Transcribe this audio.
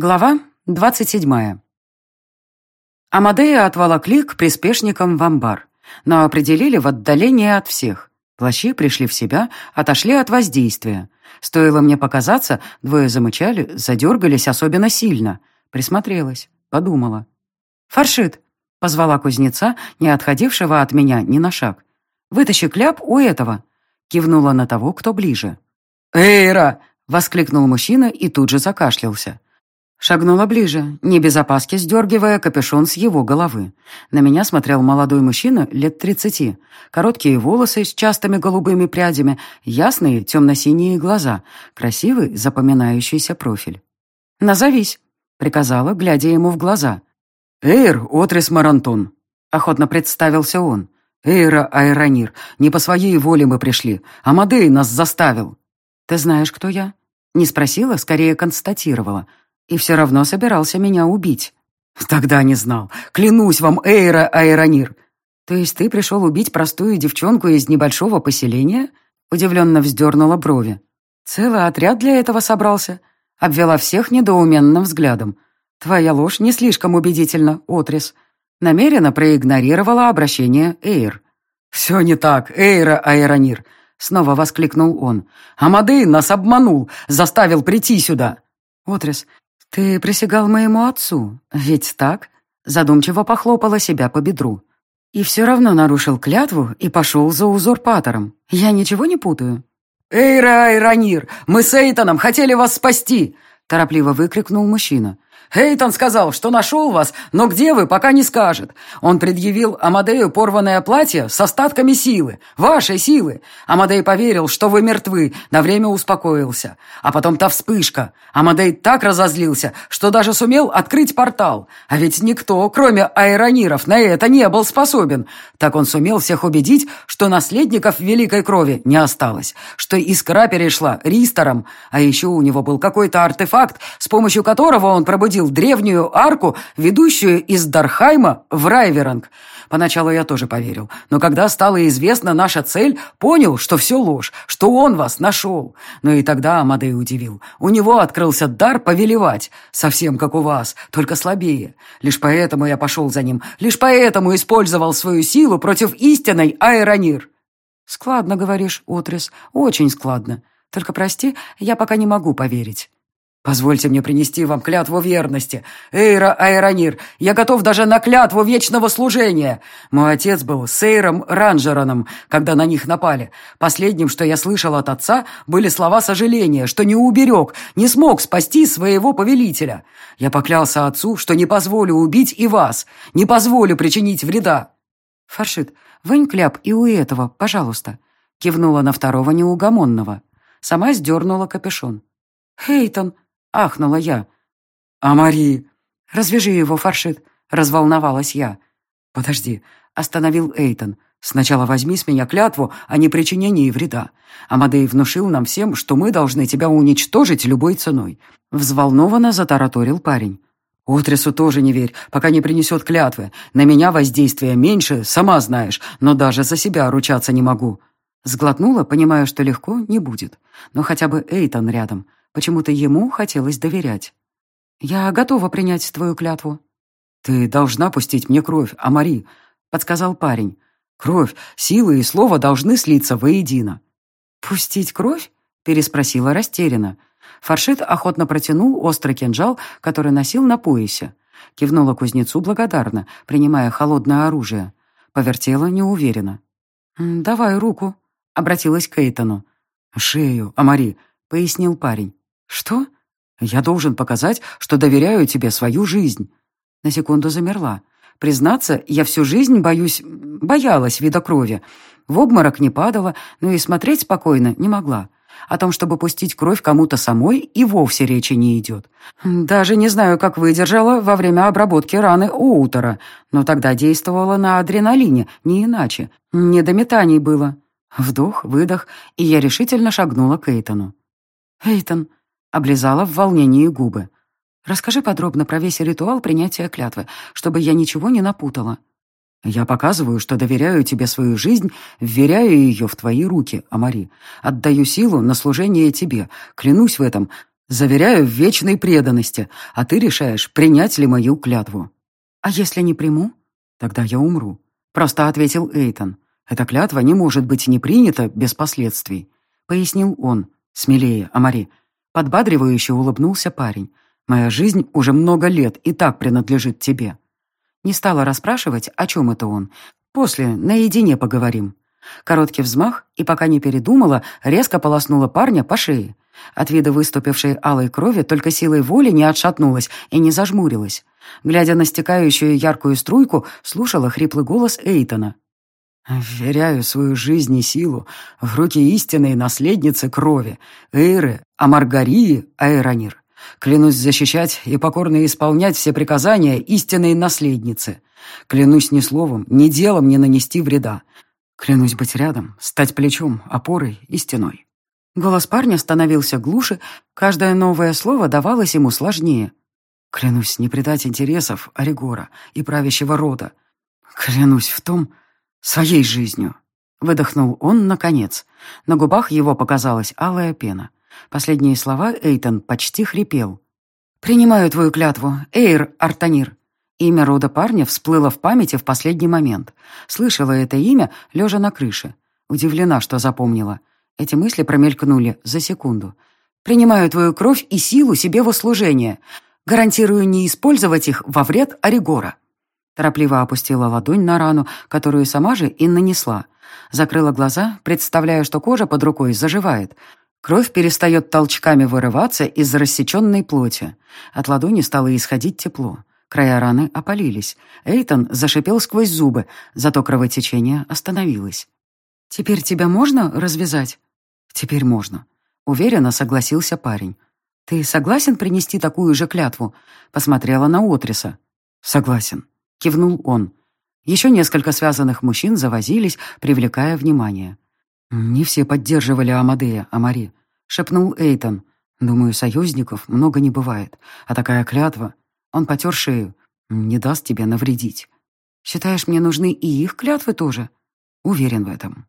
Глава двадцать седьмая. Амадея отволокли к приспешникам в амбар, но определили в отдалении от всех. Плащи пришли в себя, отошли от воздействия. Стоило мне показаться, двое замычали, задергались особенно сильно. Присмотрелась, подумала. «Фаршит!» — позвала кузнеца, не отходившего от меня ни на шаг. «Вытащи кляп у этого!» — кивнула на того, кто ближе. «Эйра!» — воскликнул мужчина и тут же закашлялся. Шагнула ближе, не без опаски сдергивая капюшон с его головы. На меня смотрел молодой мужчина лет тридцати. Короткие волосы с частыми голубыми прядями, ясные темно-синие глаза, красивый запоминающийся профиль. «Назовись», — приказала, глядя ему в глаза. «Эйр Отрис Марантон», — охотно представился он. «Эйра Айронир, не по своей воле мы пришли. Амадей нас заставил». «Ты знаешь, кто я?» Не спросила, скорее констатировала — и все равно собирался меня убить. Тогда не знал. Клянусь вам, Эйра Айронир. То есть ты пришел убить простую девчонку из небольшого поселения? Удивленно вздернула брови. Целый отряд для этого собрался. Обвела всех недоуменным взглядом. Твоя ложь не слишком убедительна, Отрис. Намеренно проигнорировала обращение Эйр. «Все не так, Эйра Айронир», — снова воскликнул он. «Амадей нас обманул, заставил прийти сюда». «Отрис, «Ты присягал моему отцу, ведь так?» Задумчиво похлопала себя по бедру. «И все равно нарушил клятву и пошел за узурпатором. Я ничего не путаю?» «Эйра, Айронир, мы с Эйтоном хотели вас спасти!» Торопливо выкрикнул мужчина. Эйтон сказал, что нашел вас, но где вы, пока не скажет. Он предъявил Амадею порванное платье с остатками силы, вашей силы. Амадей поверил, что вы мертвы, на время успокоился. А потом та вспышка. Амадей так разозлился, что даже сумел открыть портал. А ведь никто, кроме аэрониров, на это не был способен. Так он сумел всех убедить, что наследников великой крови не осталось, что искра перешла Ристором, а еще у него был какой-то артефакт, с помощью которого он пробудил увидел древнюю арку, ведущую из Дархайма в Райверанг. Поначалу я тоже поверил, но когда стала известна наша цель, понял, что все ложь, что он вас нашел. Но и тогда Амадей удивил. У него открылся дар повелевать, совсем как у вас, только слабее. Лишь поэтому я пошел за ним, лишь поэтому использовал свою силу против истинной Аэронир. «Складно, говоришь, Отрис, очень складно. Только прости, я пока не могу поверить». Позвольте мне принести вам клятву верности. Эйра Айронир, я готов даже на клятву вечного служения. Мой отец был Сейром Ранжероном, когда на них напали. Последним, что я слышал от отца, были слова сожаления, что не уберег, не смог спасти своего повелителя. Я поклялся отцу, что не позволю убить и вас, не позволю причинить вреда. Фаршит, вынь кляп и у этого, пожалуйста. Кивнула на второго неугомонного. Сама сдернула капюшон. «Хейтон!» — ахнула я. «А Мари?» «Развяжи его, фаршит», — разволновалась я. «Подожди», — остановил Эйтон. «Сначала возьми с меня клятву о непричинении вреда. Амадей внушил нам всем, что мы должны тебя уничтожить любой ценой». Взволнованно затараторил парень. «Отрису тоже не верь, пока не принесет клятвы. На меня воздействия меньше, сама знаешь, но даже за себя ручаться не могу». Сглотнула, понимая, что легко не будет. Но хотя бы Эйтон рядом. Почему-то ему хотелось доверять. «Я готова принять твою клятву». «Ты должна пустить мне кровь, Амари», — подсказал парень. «Кровь, силы и слово должны слиться воедино». «Пустить кровь?» — переспросила растерянно. Фаршит охотно протянул острый кинжал, который носил на поясе. Кивнула кузнецу благодарно, принимая холодное оружие. Повертела неуверенно. «Давай руку», — обратилась к Эйтону. «Шею, Амари», — пояснил парень. «Что?» «Я должен показать, что доверяю тебе свою жизнь». На секунду замерла. Признаться, я всю жизнь боюсь... боялась вида крови. В обморок не падала, но и смотреть спокойно не могла. О том, чтобы пустить кровь кому-то самой, и вовсе речи не идет. Даже не знаю, как выдержала во время обработки раны Оутера, но тогда действовала на адреналине, не иначе. Не до метаний было. Вдох, выдох, и я решительно шагнула к Эйтону. «Эйтон», Облизала в волнении губы. «Расскажи подробно про весь ритуал принятия клятвы, чтобы я ничего не напутала». «Я показываю, что доверяю тебе свою жизнь, вверяю ее в твои руки, Амари. Отдаю силу на служение тебе, клянусь в этом. Заверяю в вечной преданности, а ты решаешь, принять ли мою клятву». «А если не приму?» «Тогда я умру», — просто ответил Эйтон. «Эта клятва не может быть не принята без последствий», — пояснил он. «Смелее, Амари». Подбадривающе улыбнулся парень. «Моя жизнь уже много лет и так принадлежит тебе». Не стала расспрашивать, о чем это он. После, наедине поговорим. Короткий взмах, и пока не передумала, резко полоснула парня по шее. От вида выступившей алой крови только силой воли не отшатнулась и не зажмурилась. Глядя на стекающую яркую струйку, слушала хриплый голос Эйтона. «Вверяю свою жизнь и силу в руки истинной наследницы крови, Эйры, Амаргарии, Айронир. Клянусь защищать и покорно исполнять все приказания истинной наследницы. Клянусь ни словом, ни делом не нанести вреда. Клянусь быть рядом, стать плечом, опорой и стеной». Голос парня становился глуше, каждое новое слово давалось ему сложнее. «Клянусь не предать интересов Оригора и правящего рода. Клянусь в том своей жизнью». Выдохнул он наконец. На губах его показалась алая пена. Последние слова Эйтон почти хрипел. «Принимаю твою клятву, Эйр Артанир». Имя рода парня всплыло в памяти в последний момент. Слышала это имя, лежа на крыше. Удивлена, что запомнила. Эти мысли промелькнули за секунду. «Принимаю твою кровь и силу себе во служение. Гарантирую не использовать их во вред Оригора». Торопливо опустила ладонь на рану, которую сама же и нанесла. Закрыла глаза, представляя, что кожа под рукой заживает. Кровь перестает толчками вырываться из рассеченной плоти. От ладони стало исходить тепло. Края раны опалились. Эйтон зашипел сквозь зубы, зато кровотечение остановилось. «Теперь тебя можно развязать?» «Теперь можно», — уверенно согласился парень. «Ты согласен принести такую же клятву?» Посмотрела на Отриса. «Согласен», — кивнул он. Еще несколько связанных мужчин завозились, привлекая внимание. «Не все поддерживали Амадея, Амари», — шепнул Эйтон. «Думаю, союзников много не бывает, а такая клятва...» Он потер шею. «Не даст тебе навредить». «Считаешь, мне нужны и их клятвы тоже?» «Уверен в этом».